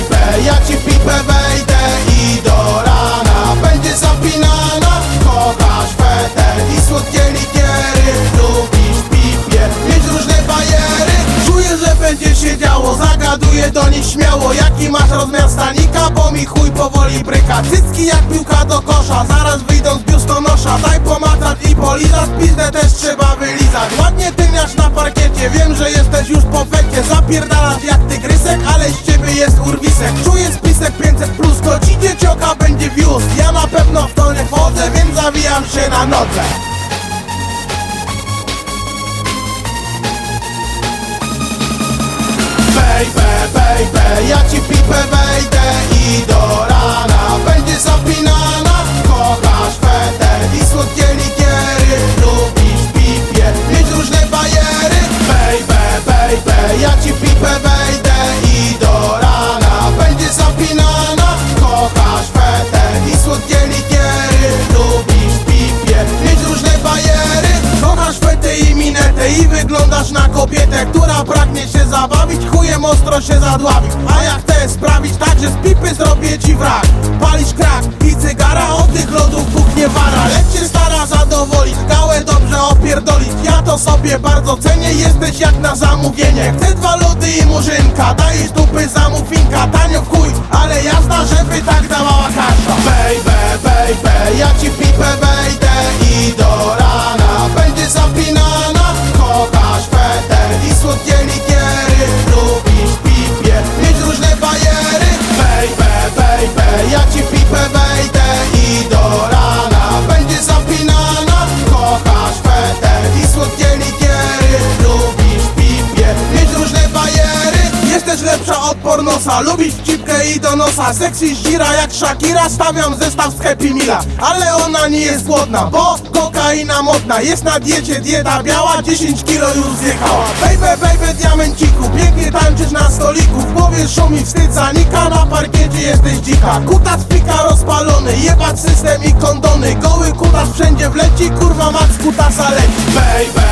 baby, ja ci pipa wejdę zagaduję do nich śmiało. Jaki masz rozmiar stanika, bo mi chuj powoli bryka. Cycki jak piłka do kosza, zaraz wyjdą z biustonosza Daj pomacać i polizać, pizdę też trzeba wylizać. Ładnie tymiasz na parkiecie, wiem, że jesteś już po fekcie. Zapierdalasz jak tygrysek, ale z ciebie jest urwisek. Czuję spisek 500 plus, to ci dziecioka będzie wiózł. Ja na pewno w to nie wchodzę, więc zawijam się na nodze ja ci pipę wejdę i do rana. Będzie zapinana, kochasz fetel i słodkie likiery Lubisz pipie, mieć różne bajery. Baby, baby, ja ci pipę wejdę i do rana. Będzie zapinana, kochasz fetel i słodkie likiery Lubisz pipie, mieć różne bajery. Kochasz fety i minetę i wyglądasz na kobietę Która pragnie się zabawić, chujem ostro się zadławić. A ja chcę sprawić tak, że z pipy zrobię ci wrak. Palisz krak i cygara, od tych lodów puchnie wara Lecz cię stara zadowolić, gałę dobrze opierdolić. Ja to sobie bardzo cenię, jesteś jak na zamówienie. Chcę dwa lody i murzynka, dajesz dupy za muffinka Tanio w chuj, ale jazda, żeby tak dawała kasza lepsza od pornosa, lubisz cipkę i do nosa. Sexy żira jak Shakira, stawiam zestaw z Happy Mila Ale ona nie jest głodna, bo kokaina modna. Jest na diecie, dieta biała, 10 kilo już zjechała. Baby, baby, diamenciku, pięknie tańczysz na stoliku. W głowie szumi wstyd zanika, na parkiecie jesteś dzika. Kutas pika rozpalony, jebać system i kondony. Goły kutas wszędzie wleci, kurwa mat z kutasa leci Baby,